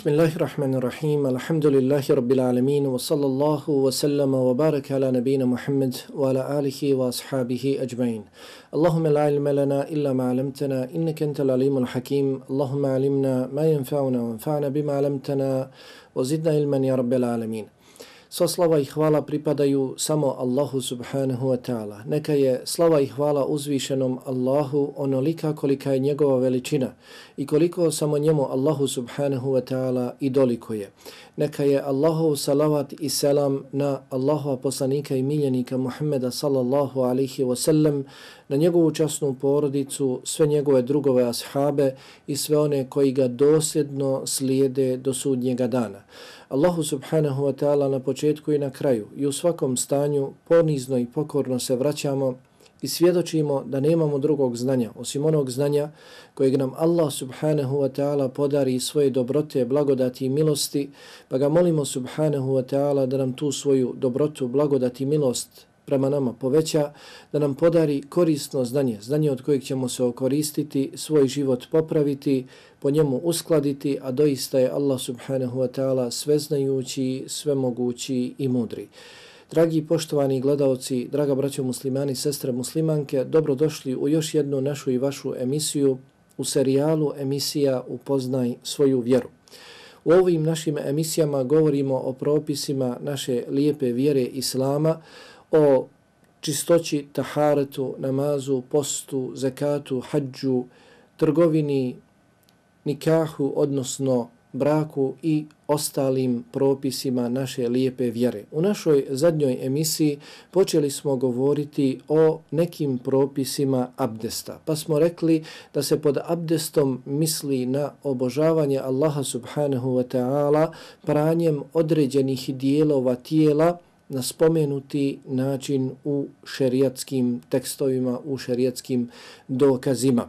Bismillahirrahmanirrahim. Alhamdulillahi rabbil alamin wa sallallahu wa sallama wa baraka ala nabina Muhammad wa ala alihi wa ashabihi ajma'in. Allahumma la ilma lana illa ma 'allamtana innaka antal alimul hakim. Allahumma 'allimna ma yanfa'una wa anfa'na bima 'allamtana wa zidna ilman ya rabbil alamin. Sva slava i hvala pripadaju samo Allahu subhanahu wa ta'ala. Neka je slava i hvala uzvišenom Allahu onolika kolika je njegova veličina i koliko samo njemu Allahu subhanahu wa ta'ala i doliko je. Neka je Allahu salavat i selam na Allahova poslanika i miljenika Muhammeda sallallahu alihi wa sallam, na njegovu časnu porodicu, sve njegove drugove ashabe i sve one koji ga dosljedno slijede do sudnjega dana. Allahu subhanahu wa ta'ala na početku i na kraju i u svakom stanju ponizno i pokorno se vraćamo i svjedočimo da nemamo drugog znanja osim onog znanja kojeg nam Allah subhanahu wa ta'ala podari svoje dobrote, blagodati i milosti, pa ga molimo subhanahu wa ta'ala da nam tu svoju dobrotu, blagodati i milost prema nama poveća, da nam podari korisno znanje, znanje od kojeg ćemo se okoristiti, svoj život popraviti, po njemu uskladiti, a doista je Allah subhanahu wa ta'ala sveznajući, svemogući i mudri. Dragi poštovani gledalci, draga braćo muslimani, sestre muslimanke, dobrodošli u još jednu našu i vašu emisiju u serijalu emisija Upoznaj svoju vjeru. U ovim našim emisijama govorimo o propisima naše lijepe vjere Islama, o čistoći, taharetu, namazu, postu, zekatu, hađu, trgovini, nikahu, odnosno braku i ostalim propisima naše lijepe vjere. U našoj zadnjoj emisiji počeli smo govoriti o nekim propisima abdesta. Pa smo rekli da se pod abdestom misli na obožavanje Allaha subhanahu wa ta'ala pranjem određenih dijelova tijela na spomenuti način u šerijatskim tekstovima, u šerijatskim dokazima.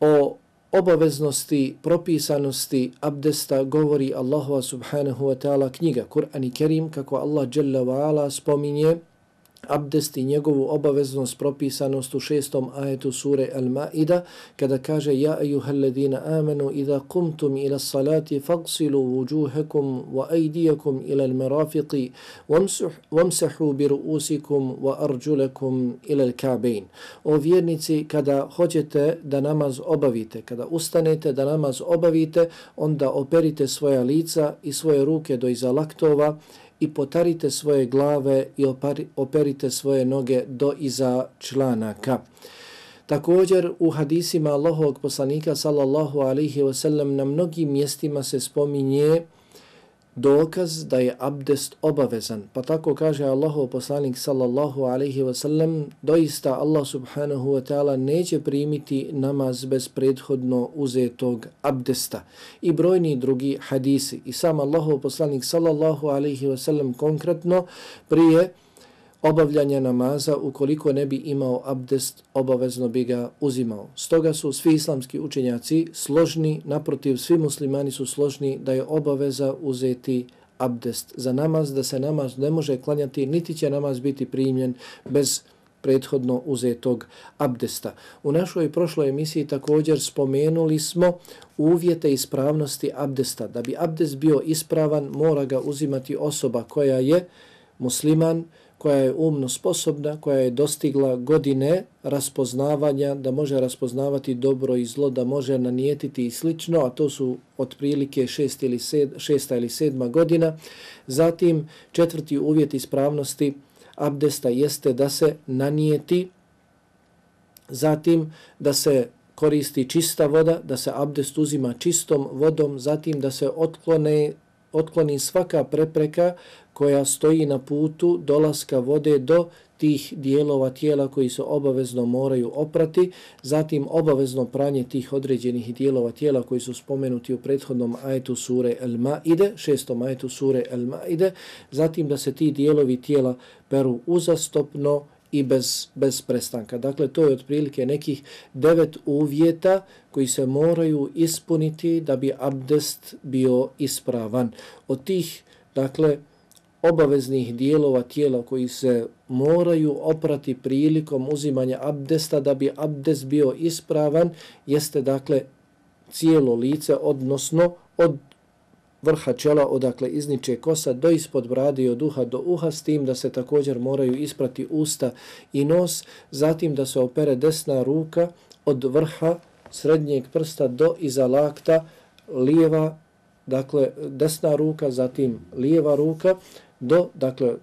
O obaveznosti, propisanosti abdesta govori Allahova subhanahu wa ta'ala knjiga Kur'an i Kerim kako Allah jalla wa ala spominje abdest i njegovu obaveznost propisanost u šestom ajetu sure Al-Ma'ida kada kaže Ja ejuhel amanu amenu idha kumtum ila salati fagsilu vujuhekum wa ajdijakum ila al-marafiqi wamsahu bi ruusikum wa arjulakum ila al-kabein. O vjernici kada hoćete da namaz obavite, kada ustanete da namaz obavite, onda operite svoja lica i svoje ruke do iza laktova i potarite svoje glave i operite svoje noge do iza članaka. Također u hadisima Allahovog poslanika sallallahu alaihi wasallam na mnogim mjestima se spominje dokaz da je abdest obavezan. Pa tako kaže Allahov poslanik sallallahu alaihi wasallam, doista Allah subhanahu wa ta'ala neće primiti namaz bez prethodno uzetog abdesta. I brojni drugi hadisi. I sam Allahov poslanik sallallahu alaihi wasallam konkretno prije obavljanja namaza, ukoliko ne bi imao abdest, obavezno bi ga uzimao. Stoga su svi islamski učenjaci složni, naprotiv, svi muslimani su složni da je obaveza uzeti abdest za namaz, da se namaz ne može klanjati, niti će namaz biti primljen bez prethodno uzetog abdesta. U našoj prošloj emisiji također spomenuli smo uvjete ispravnosti abdesta. Da bi abdest bio ispravan, mora ga uzimati osoba koja je musliman, koja je umno sposobna, koja je dostigla godine raspoznavanja, da može raspoznavati dobro i zlo, da može nanijetiti i slično, a to su otprilike šest ili sed, šesta ili sedma godina. Zatim, četvrti uvjet ispravnosti abdesta jeste da se nanijeti, zatim da se koristi čista voda, da se abdest uzima čistom vodom, zatim da se otklone otkloni svaka prepreka koja stoji na putu dolaska vode do tih dijelova tijela koji se obavezno moraju oprati, zatim obavezno pranje tih određenih dijelova tijela koji su spomenuti u prethodnom ajetu sure El Maide, šestom ajetu sure El Maide, zatim da se ti dijelovi tijela peru uzastopno i bez, bez prestanka. Dakle, to je otprilike nekih devet uvjeta koji se moraju ispuniti da bi abdest bio ispravan. Od tih, dakle, obaveznih dijelova tijela koji se moraju oprati prilikom uzimanja abdesta da bi abdest bio ispravan, jeste dakle cijelo lice, odnosno od vrha čela odakle izniče kosa do ispod brade i od uha do uha s tim da se također moraju isprati usta i nos, zatim da se opere desna ruka od vrha srednjeg prsta do iza lakta, lijeva, dakle desna ruka, zatim lijeva ruka do, dakle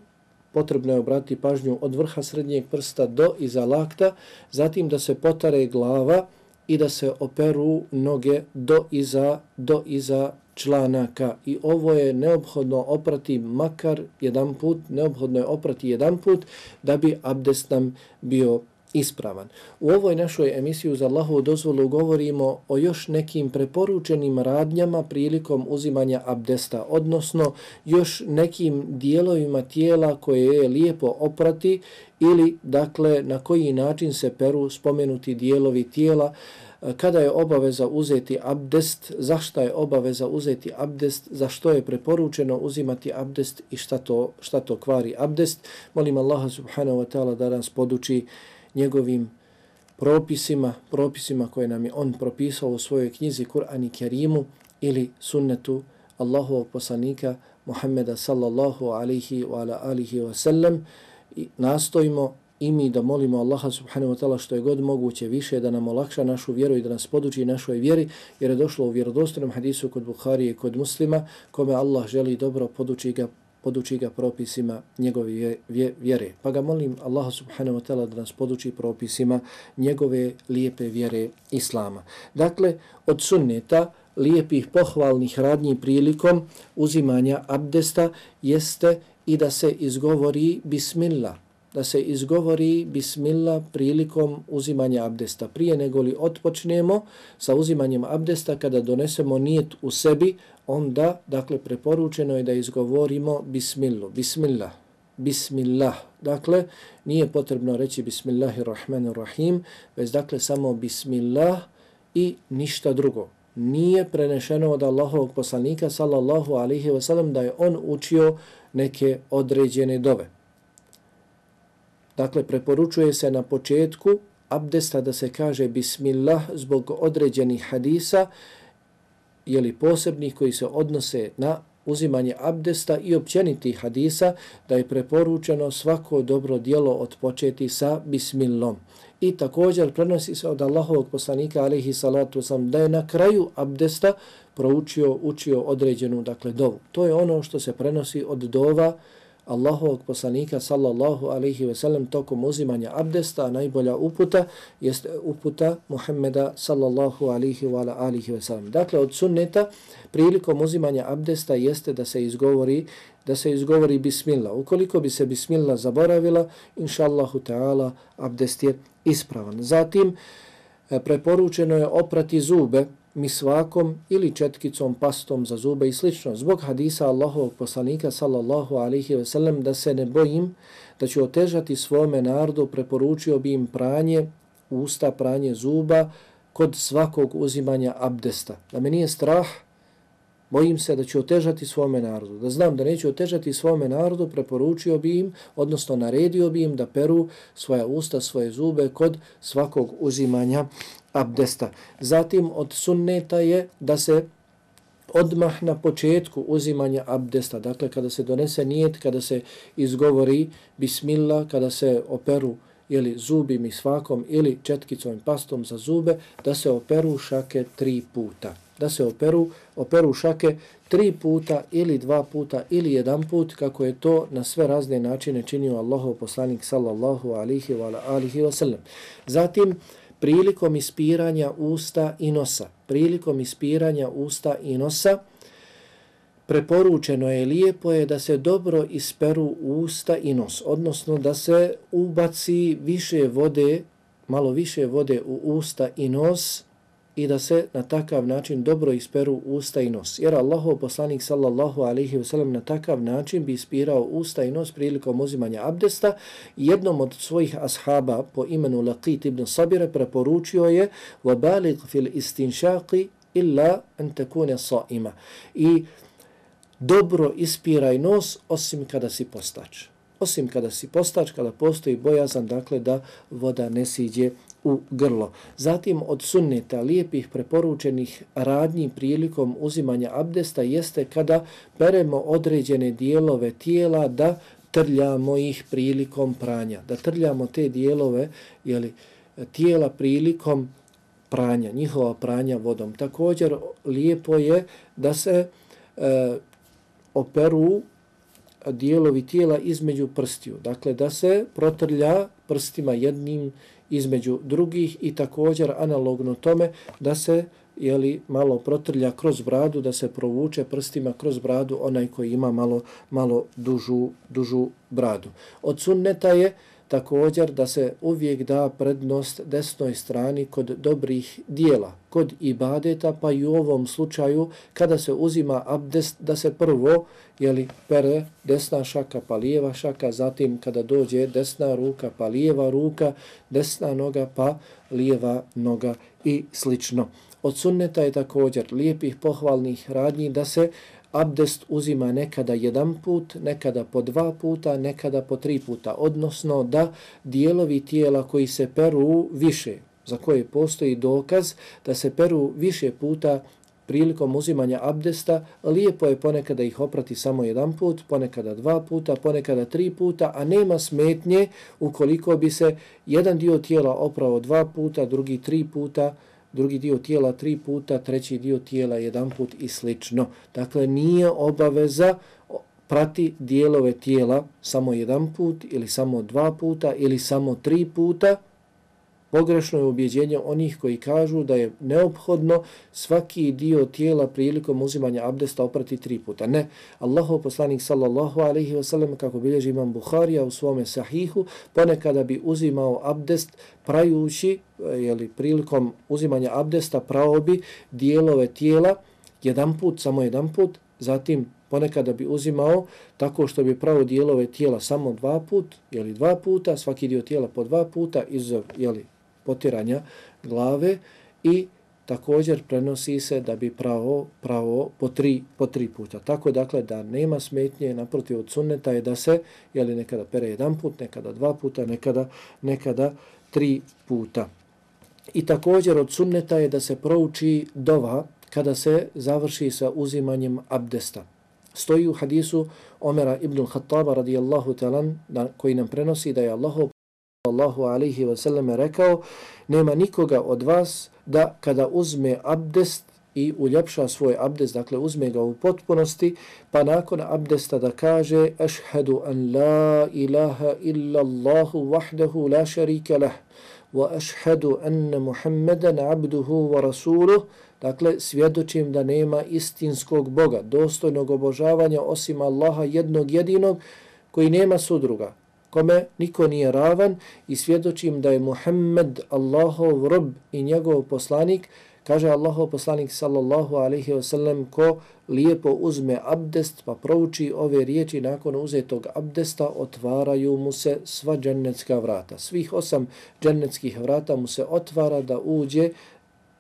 potrebno je obratiti pažnju od vrha srednjeg prsta do iza lakta, zatim da se potare glava i da se operu noge do iza, do iza članaka. I ovo je neophodno oprati makar jedan put, neophodno je oprati jedan put da bi abdest nam bio ispravan. U ovoj našoj emisiji za Allahovu dozvolu govorimo o još nekim preporučenim radnjama prilikom uzimanja abdesta, odnosno još nekim dijelovima tijela koje je lijepo oprati ili dakle na koji način se peru spomenuti dijelovi tijela, kada je obaveza uzeti abdest, zašto je obaveza uzeti abdest, zašto je preporučeno uzimati abdest i šta to, šta to kvari abdest. Molim Allaha subhanahu wa ta'ala da nas poduči njegovim propisima, propisima koje nam je on propisao u svojoj knjizi Kur'an i Kerimu ili sunnetu Allahovog poslanika Muhammeda sallallahu alihi wa ala alihi wa sallam i nastojimo i mi da molimo Allaha subhanahu wa ta'ala što je god moguće više da nam olakša našu vjeru i da nas poduči našoj vjeri jer je došlo u vjerodostojnom hadisu kod Buharije i kod muslima kome Allah želi dobro poduči ga poduči ga propisima njegove vjere. Pa ga molim Allaha subhanahu wa ta'ala da nas poduči propisima njegove lijepe vjere Islama. Dakle, od sunneta lijepih pohvalnih radnji prilikom uzimanja abdesta jeste i da se izgovori bismillah da se izgovori bismillah prilikom uzimanja abdesta. Prije nego li otpočnemo sa uzimanjem abdesta, kada donesemo nijet u sebi, onda, dakle, preporučeno je da izgovorimo bismillu, bismillah, bismillah. Dakle, nije potrebno reći bismillahirrahmanirrahim, već dakle samo bismillah i ništa drugo. Nije prenešeno od Allahovog poslanika, sallallahu alihi wasallam, da je on učio neke određene dove. Dakle, preporučuje se na početku abdesta da se kaže bismillah zbog određenih hadisa, jeli posebnih koji se odnose na uzimanje abdesta i općenitih hadisa, da je preporučeno svako dobro dijelo odpočeti sa bismillom. I također prenosi se od Allahovog poslanika alihi salatu sam da je na kraju abdesta proučio, učio određenu dakle dovu. To je ono što se prenosi od dova Allahovog poslanika sallallahu alaihi ve sellem tokom uzimanja abdesta, najbolja uputa jeste uputa Muhammeda sallallahu alaihi wa alaihi ve sellem. Dakle, od sunneta prilikom uzimanja abdesta jeste da se izgovori da se izgovori bismillah. Ukoliko bi se bismillah zaboravila, inšallahu ta'ala, abdest je ispravan. Zatim, e, preporučeno je oprati zube misvakom ili četkicom, pastom za zube i slično. Zbog hadisa Allahovog poslanika sallallahu alaihi ve sellem da se ne bojim da ću otežati svome narodu, preporučio bi im pranje usta, pranje zuba kod svakog uzimanja abdesta. Da me nije strah, bojim se da ću otežati svome narodu. Da znam da neću otežati svome narodu, preporučio bi im, odnosno naredio bi im da peru svoja usta, svoje zube kod svakog uzimanja abdesta. Zatim od sunneta je da se odmah na početku uzimanja abdesta, dakle kada se donese nijet, kada se izgovori bismillah, kada se operu ili zubi mi svakom ili četkicom i pastom za zube, da se operu šake tri puta. Da se operu, operu šake tri puta ili dva puta ili jedan put, kako je to na sve razne načine činio Allahov poslanik sallallahu alihi wa alihi wa sallam. Zatim, prilikom ispiranja usta i nosa. Prilikom ispiranja usta i nosa preporučeno je lijepo je da se dobro isperu usta i nos, odnosno da se ubaci više vode, malo više vode u usta i nos, i da se na takav način dobro isperu usta i nos. Jer Allahov poslanik sallallahu alaihi wa sallam na takav način bi ispirao usta i nos prilikom uzimanja abdesta. Jednom od svojih ashaba po imenu Laqit ibn Sabire preporučio je وَبَالِغْ فِي الْإِسْتِنْشَاقِ إِلَّا أَنْ تَكُونَ صَائِمًا I dobro ispiraj nos osim kada si postač. Osim kada si postač, kada postoji bojazan, dakle, da voda ne siđe u grlo. Zatim od sunneta lijepih preporučenih radnji prilikom uzimanja abdesta jeste kada peremo određene dijelove tijela da trljamo ih prilikom pranja. Da trljamo te dijelove jeli, tijela prilikom pranja, njihova pranja vodom. Također lijepo je da se e, operu dijelovi tijela između prstiju. Dakle, da se protrlja prstima jednim između drugih i također analogno tome da se jeli, malo protrlja kroz bradu, da se provuče prstima kroz bradu onaj koji ima malo, malo dužu, dužu bradu. Od sunneta je također da se uvijek da prednost desnoj strani kod dobrih dijela, kod ibadeta, pa i u ovom slučaju kada se uzima abdest da se prvo jeli, pere desna šaka pa lijeva šaka, zatim kada dođe desna ruka pa lijeva ruka, desna noga pa lijeva noga i slično. Od sunneta je također lijepih pohvalnih radnji da se abdest uzima nekada jedan put, nekada po dva puta, nekada po tri puta, odnosno da dijelovi tijela koji se peru više, za koje postoji dokaz da se peru više puta prilikom uzimanja abdesta, lijepo je ponekada ih oprati samo jedan put, ponekada dva puta, ponekada tri puta, a nema smetnje ukoliko bi se jedan dio tijela oprao dva puta, drugi tri puta, drugi dio tijela tri puta, treći dio tijela jedan put i slično. Dakle, nije obaveza prati dijelove tijela samo jedan put ili samo dva puta ili samo tri puta, Pogrešno je ubjeđenje onih koji kažu da je neophodno svaki dio tijela prilikom uzimanja abdesta oprati tri puta. Ne, Allahov poslanik sallallahu alaihi wasallam kako bilježi imam Buharija u svome sahihu, ponekada bi uzimao abdest prajući, eh, jeli, prilikom uzimanja abdesta prao bi dijelove tijela jedan put, samo jedan put, zatim ponekada bi uzimao tako što bi pravo dijelove tijela samo dva put, jeli dva puta, svaki dio tijela po dva puta, izov, jeli, potiranja glave i također prenosi se da bi pravo pravo po tri, po tri puta. Tako dakle da nema smetnje naprotiv od sunneta je da se je li nekada pere jedan put, nekada dva puta, nekada, nekada tri puta. I također od sunneta je da se prouči dova kada se završi sa uzimanjem abdesta. Stoji u hadisu Omera ibn Khattaba radijallahu talan koji nam prenosi da je Allahov sallallahu alaihi wa sallam rekao nema nikoga od vas da kada uzme abdest i uljepša svoj abdest, dakle uzme ga u potpunosti, pa nakon abdesta da kaže ašhedu an la ilaha illa Allahu vahdahu la šarike lah wa ašhedu anna Muhammedan abduhu wa rasuluh. Dakle, svjedočim da nema istinskog Boga, dostojnog obožavanja osim Allaha jednog jedinog koji nema sudruga kome niko nije ravan i svjedočim da je Muhammed Allahov rob i njegov poslanik, kaže Allahov poslanik sallallahu alaihi wa sallam ko lijepo uzme abdest pa prouči ove riječi nakon uzetog abdesta otvaraju mu se sva džennetska vrata. Svih osam džennetskih vrata mu se otvara da uđe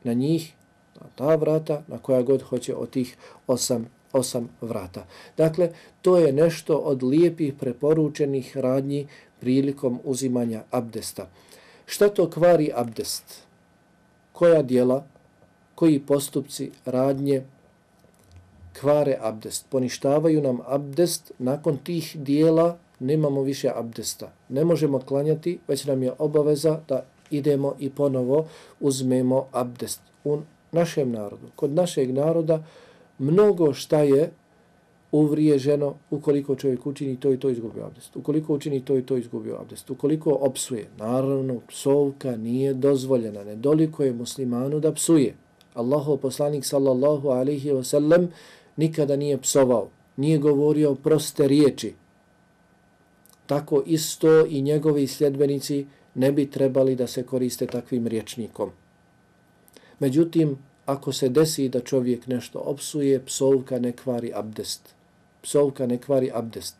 na njih, na ta vrata na koja god hoće od tih osam osam vrata. Dakle, to je nešto od lijepih preporučenih radnji prilikom uzimanja abdesta. Šta to kvari abdest? Koja dijela, koji postupci, radnje kvare abdest? Poništavaju nam abdest, nakon tih dijela nemamo više abdesta. Ne možemo klanjati, već nam je obaveza da idemo i ponovo uzmemo abdest. U našem narodu, kod našeg naroda, mnogo šta je uvriježeno ukoliko čovjek učini to i to izgubio abdest. Ukoliko učini to i to izgubio abdest. Ukoliko opsuje, naravno, psovka nije dozvoljena. Nedoliko je muslimanu da psuje. Allahov poslanik sallallahu alaihi wa sallam nikada nije psovao. Nije govorio proste riječi. Tako isto i njegovi sljedbenici ne bi trebali da se koriste takvim riječnikom. Međutim, ako se desi da čovjek nešto opsuje, psovka ne kvari abdest. Psovka ne kvari abdest.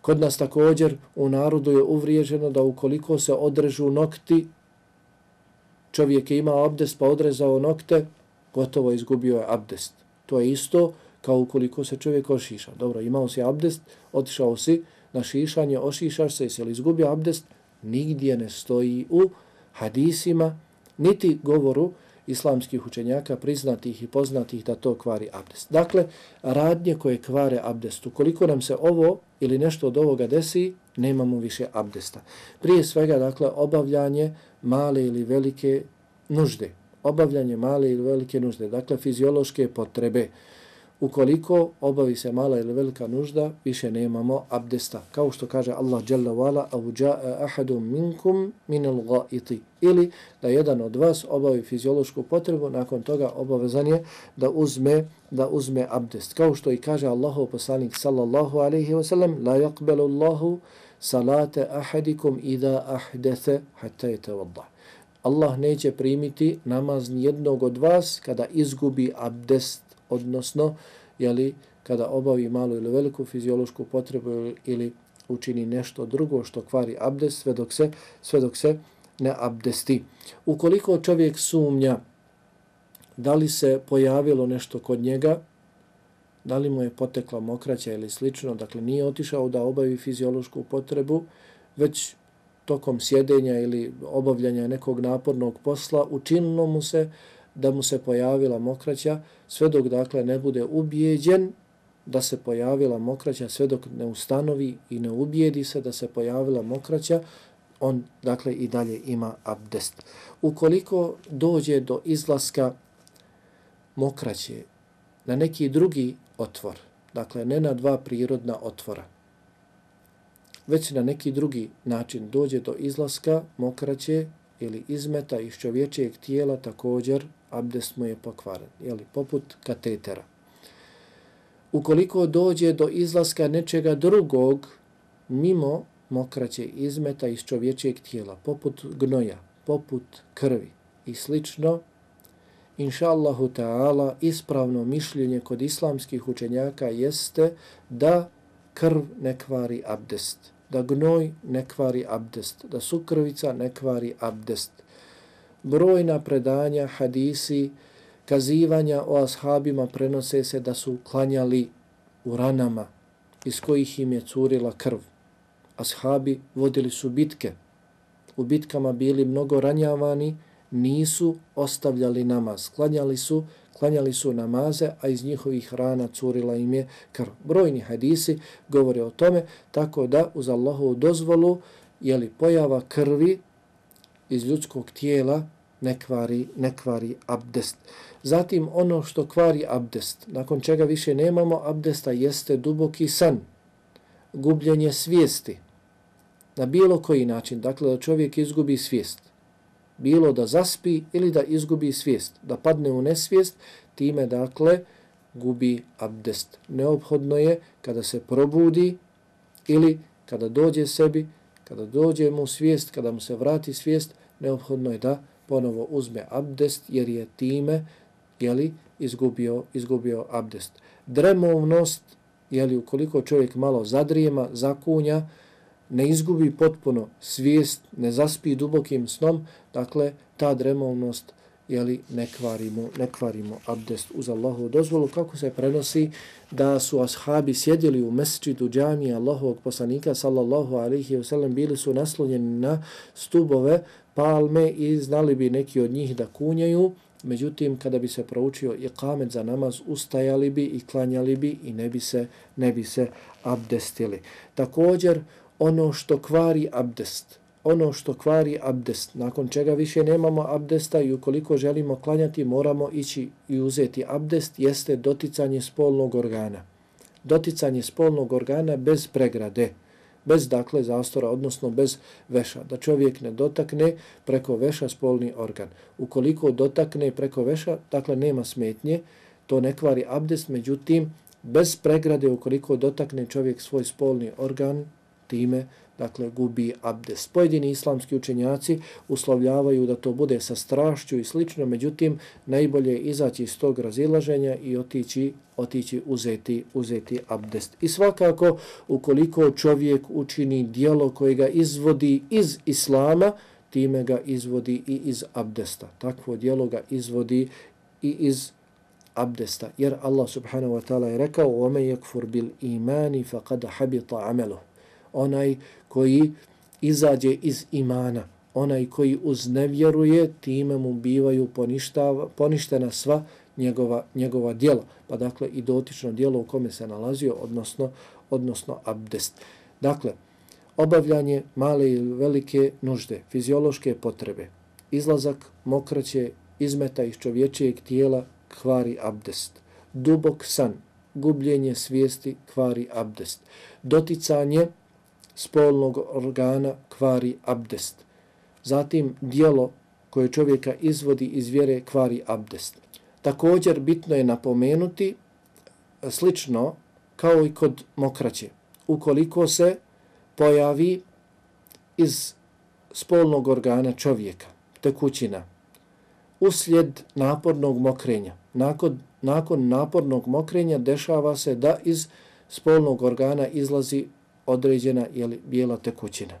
Kod nas također u narodu je uvriježeno da ukoliko se odrežu nokti, čovjek je imao abdest pa odrezao nokte, gotovo izgubio je abdest. To je isto kao ukoliko se čovjek ošiša. Dobro, imao si abdest, otišao si na šišanje, ošišaš se, jesi li izgubio abdest? Nigdje ne stoji u hadisima, niti govoru islamskih učenjaka priznatih i poznatih da to kvari abdest. Dakle, radnje koje kvare abdest, ukoliko nam se ovo ili nešto od ovoga desi, nemamo više abdesta. Prije svega, dakle, obavljanje male ili velike nužde. Obavljanje male ili velike nužde, dakle, fiziološke potrebe ukoliko obavi se mala ili velika nužda, više nemamo abdesta. Kao što kaže Allah Jalla vala, au ja'a ahadum minkum min al ghaiti. Ili da jedan od vas obavi fiziološku potrebu, nakon toga obavezan je da uzme da uzme abdest. Kao što i kaže Allahu poslanik sallallahu alaihi wa sallam, la yaqbalu Allahu salate ahadikum idha ahdatha hatta yatawadda. Allah neće primiti namaz jednog od vas kada izgubi abdest odnosno jeli, kada obavi malu ili veliku fiziološku potrebu ili učini nešto drugo što kvari abdest sve dok se, sve dok se ne abdesti. Ukoliko čovjek sumnja da li se pojavilo nešto kod njega, da li mu je potekla mokraća ili slično, dakle nije otišao da obavi fiziološku potrebu, već tokom sjedenja ili obavljanja nekog napornog posla učinilo mu se da mu se pojavila mokraća, sve dok dakle ne bude ubijeđen da se pojavila mokraća, sve dok ne ustanovi i ne ubijedi se da se pojavila mokraća, on dakle i dalje ima abdest. Ukoliko dođe do izlaska mokraće na neki drugi otvor, dakle ne na dva prirodna otvora, već na neki drugi način dođe do izlaska mokraće ili izmeta iz čovječijeg tijela također abdest mu je pokvaren, jeli, poput katetera. Ukoliko dođe do izlaska nečega drugog, mimo mokraće izmeta iz čovječijeg tijela, poput gnoja, poput krvi i slično, inša Allahu ta'ala, ispravno mišljenje kod islamskih učenjaka jeste da krv ne kvari abdest, da gnoj ne kvari abdest, da sukrvica ne kvari abdest brojna predanja, hadisi, kazivanja o ashabima prenose se da su klanjali u ranama iz kojih im je curila krv. Ashabi vodili su bitke. U bitkama bili mnogo ranjavani, nisu ostavljali namaz. Klanjali su, klanjali su namaze, a iz njihovih rana curila im je krv. Brojni hadisi govore o tome, tako da uz Allahovu dozvolu je li pojava krvi iz ljudskog tijela ne kvari, ne kvari abdest. Zatim ono što kvari abdest, nakon čega više nemamo abdesta, jeste duboki san, gubljenje svijesti. Na bilo koji način, dakle da čovjek izgubi svijest. Bilo da zaspi ili da izgubi svijest, da padne u nesvijest, time dakle gubi abdest. Neophodno je kada se probudi ili kada dođe sebi, kada dođe mu svijest, kada mu se vrati svijest, neophodno je da ponovo uzme abdest jer je time jeli, izgubio, izgubio abdest. Dremovnost, jeli, ukoliko čovjek malo zadrijema, zakunja, ne izgubi potpuno svijest, ne zaspi dubokim snom, dakle, ta dremovnost jeli, ne kvarimo, ne kvarimo abdest uz Allahu dozvolu, kako se prenosi da su ashabi sjedili u mesčidu džamije Allahovog poslanika, sallallahu alaihi wasallam, bili su naslonjeni na stubove palme i znali bi neki od njih da kunjaju, međutim kada bi se proučio i kamen za namaz, ustajali bi i klanjali bi i ne bi se, ne bi se abdestili. Također, ono što kvari abdest, ono što kvari abdest, nakon čega više nemamo abdesta i ukoliko želimo klanjati, moramo ići i uzeti abdest, jeste doticanje spolnog organa. Doticanje spolnog organa bez pregrade bez dakle zastora, odnosno bez veša, da čovjek ne dotakne preko veša spolni organ. Ukoliko dotakne preko veša, dakle nema smetnje, to ne kvari abdest, međutim, bez pregrade, ukoliko dotakne čovjek svoj spolni organ, time dakle gubi abdest. Pojedini islamski učenjaci uslovljavaju da to bude sa strašću i slično, međutim najbolje izaći iz tog razilaženja i otići, otići uzeti, uzeti abdest. I svakako ukoliko čovjek učini dijelo koje ga izvodi iz islama, time ga izvodi i iz abdesta. Takvo dijelo ga izvodi i iz abdesta. Jer Allah subhanahu wa ta'ala je rekao وَمَنْ يَكْفُرْ بِالْإِيمَانِ فَقَدْ حَبِطَ عَمَلُهُ Onaj koji izađe iz imana, onaj koji uznevjeruje, time mu bivaju poništena sva njegova, njegova dijela. Pa dakle i dotično dijelo u kome se nalazio, odnosno, odnosno abdest. Dakle, obavljanje male ili velike nužde, fiziološke potrebe, izlazak mokraće izmeta iz čovječijeg tijela kvari abdest. Dubok san, gubljenje svijesti kvari abdest. Doticanje spolnog organa kvari abdest. Zatim dijelo koje čovjeka izvodi iz vjere kvari abdest. Također bitno je napomenuti e, slično kao i kod mokraće. Ukoliko se pojavi iz spolnog organa čovjeka, tekućina, uslijed napornog mokrenja. Nakon, nakon napornog mokrenja dešava se da iz spolnog organa izlazi određena jeli, bijela tekućina.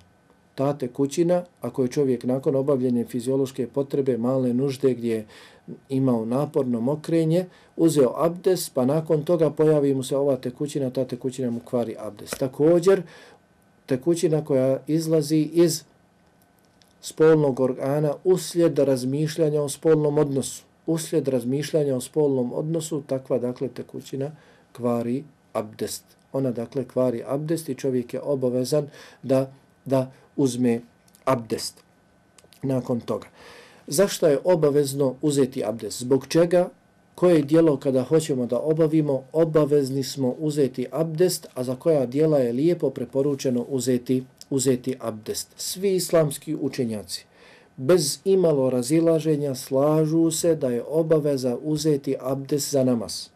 Ta tekućina, ako je čovjek nakon obavljene fiziološke potrebe, male nužde gdje je imao naporno mokrenje, uzeo abdes, pa nakon toga pojavi mu se ova tekućina, ta tekućina mu kvari abdes. Također, tekućina koja izlazi iz spolnog organa uslijed razmišljanja o spolnom odnosu. Uslijed razmišljanja o spolnom odnosu, takva dakle tekućina kvari abdest. Ona dakle kvari abdest i čovjek je obavezan da, da uzme abdest nakon toga. Zašto je obavezno uzeti abdest? Zbog čega? Koje dijelo kada hoćemo da obavimo, obavezni smo uzeti abdest, a za koja dijela je lijepo preporučeno uzeti, uzeti abdest. Svi islamski učenjaci bez imalo razilaženja slažu se da je obaveza uzeti abdest za namaz.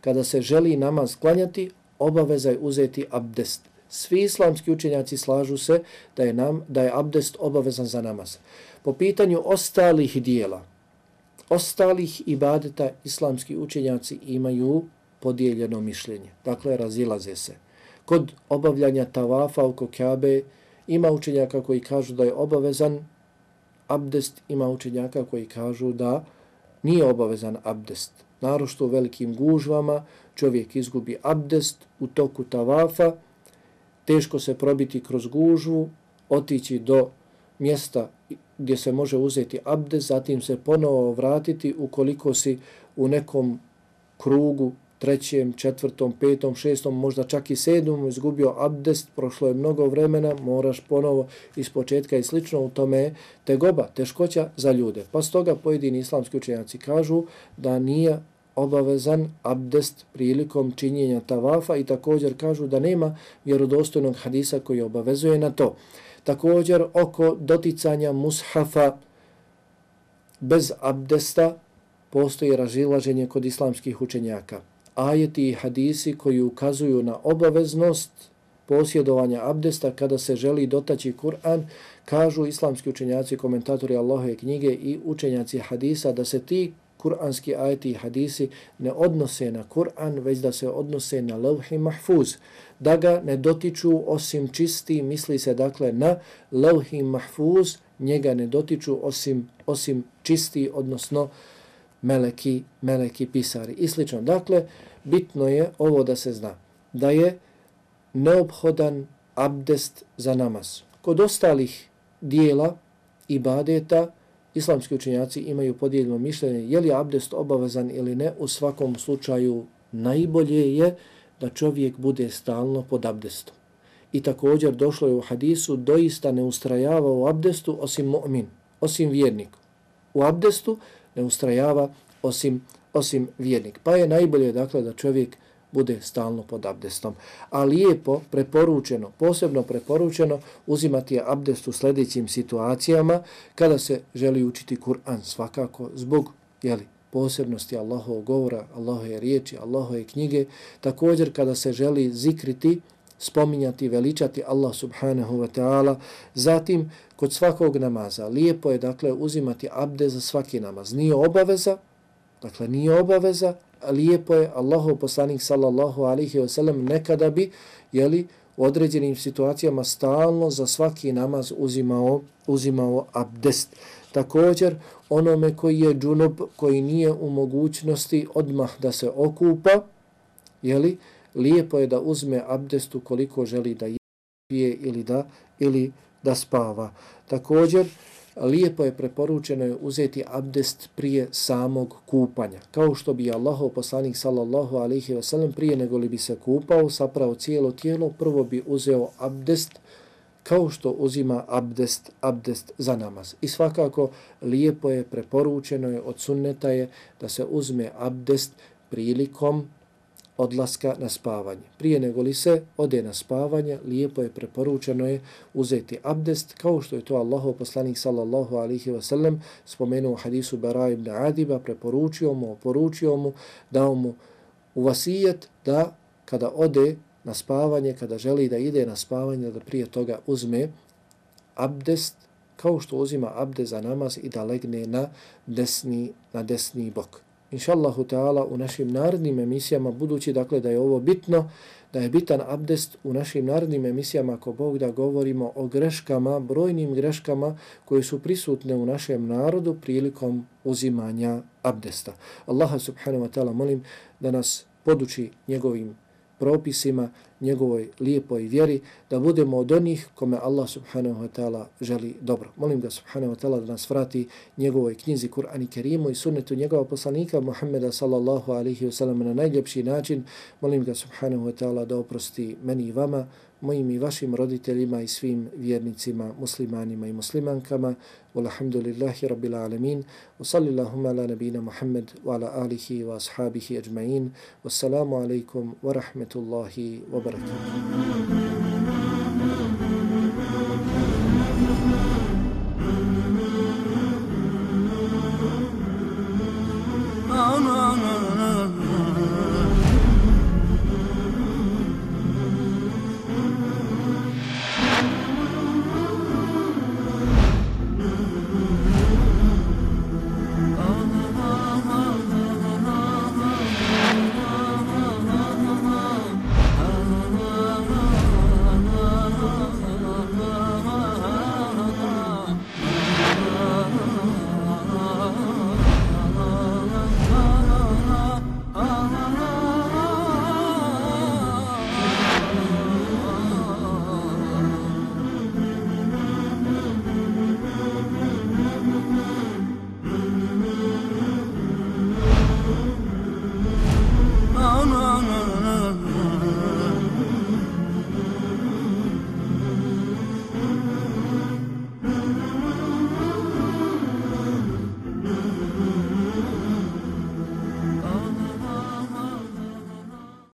Kada se želi namaz klanjati, obaveza je uzeti abdest. Svi islamski učenjaci slažu se da je, nam, da je abdest obavezan za namaz. Po pitanju ostalih dijela, ostalih ibadeta islamski učenjaci imaju podijeljeno mišljenje. Dakle, razilaze se. Kod obavljanja tavafa oko Kabe ima učenjaka koji kažu da je obavezan abdest, ima učenjaka koji kažu da nije obavezan abdest. Narošto u velikim gužvama čovjek izgubi abdest u toku tavafa, teško se probiti kroz gužvu, otići do mjesta gdje se može uzeti abdest, zatim se ponovo vratiti ukoliko si u nekom krugu trećem, četvrtom, petom, šestom, možda čak i sedmom izgubio abdest, prošlo je mnogo vremena, moraš ponovo iz početka i slično u tome tegoba, teškoća za ljude. Pa stoga pojedini islamski učenjaci kažu da nije obavezan abdest prilikom činjenja tavafa i također kažu da nema vjerodostojnog hadisa koji obavezuje na to. Također oko doticanja mushafa bez abdesta postoji razilaženje kod islamskih učenjaka. Ajeti i hadisi koji ukazuju na obaveznost posjedovanja abdesta kada se želi dotaći Kur'an, kažu islamski učenjaci, komentatori Allahove knjige i učenjaci hadisa da se ti kuranski ajeti i hadisi ne odnose na Kur'an, već da se odnose na levhi mahfuz. Da ga ne dotiču osim čisti, misli se dakle na levhi mahfuz, njega ne dotiču osim, osim čisti, odnosno meleki, meleki pisari. I slično. Dakle, bitno je ovo da se zna, da je neophodan abdest za namaz. Kod ostalih dijela i badeta, islamski učenjaci imaju podijeljeno mišljenje je li abdest obavezan ili ne, u svakom slučaju najbolje je da čovjek bude stalno pod abdestom. I također došlo je u hadisu, doista ne ustrajava u abdestu osim mu'min, osim vjernik. U abdestu ne ustrajava osim, osim vjernik. Pa je najbolje dakle da čovjek bude stalno pod abdestom. A lijepo, preporučeno, posebno preporučeno, uzimati abdest u sljedećim situacijama kada se želi učiti Kur'an svakako zbog jeli, posebnosti Allahovog govora, Allahove riječi, Allahove knjige. Također kada se želi zikriti, spominjati, veličati Allah subhanahu wa ta'ala. Zatim, kod svakog namaza, lijepo je dakle uzimati abdest za svaki namaz. Nije obaveza, dakle nije obaveza, lijepo je Allahov poslanik sallallahu alaihi wa sallam nekada bi jeli, u određenim situacijama stalno za svaki namaz uzimao, uzimao abdest. Također, onome koji je džunob, koji nije u mogućnosti odmah da se okupa, jeli, lijepo je da uzme abdest ukoliko želi da je ili da ili da spava. Također, lijepo je preporučeno je uzeti abdest prije samog kupanja. Kao što bi Allahov poslanik sallallahu alaihi wasallam prije nego li bi se kupao, sapravo cijelo tijelo, prvo bi uzeo abdest kao što uzima abdest, abdest za namaz. I svakako lijepo je, preporučeno je, od sunneta je da se uzme abdest prilikom odlaska na spavanje. Prije nego li se ode na spavanje, lijepo je preporučeno je uzeti abdest, kao što je to Allahov poslanik sallallahu alihi wasallam spomenuo u hadisu Bara ibn Adiba, preporučio mu, oporučio mu, dao mu uvasijet da kada ode na spavanje, kada želi da ide na spavanje, da prije toga uzme abdest, kao što uzima abdest za namaz i da legne na desni, na desni bok inšallahu ta'ala u našim narodnim emisijama, budući dakle da je ovo bitno, da je bitan abdest u našim narodnim emisijama, ako Bog da govorimo o greškama, brojnim greškama koje su prisutne u našem narodu prilikom uzimanja abdesta. Allaha subhanahu wa ta'ala molim da nas poduči njegovim propisima, njegovoj lijepoj vjeri, da budemo od onih kome Allah subhanahu wa ta'ala želi dobro. Molim ga subhanahu wa ta'ala da nas vrati njegovoj knjizi Kur'an i Kerimu i sunnetu njegova poslanika Muhammeda sallallahu alaihi wa sallam na najljepši način. Molim ga subhanahu wa ta'ala da oprosti meni i vama, mojim i vašim roditeljima i svim vjernicima, muslimanima i muslimankama. Walhamdulillahi rabbil alemin. Wa sallillahumma ala nabina Muhammed wa ala alihi wa ashabihi ajma'in. Wassalamu alaikum wa rahmetullahi wa barakatuh.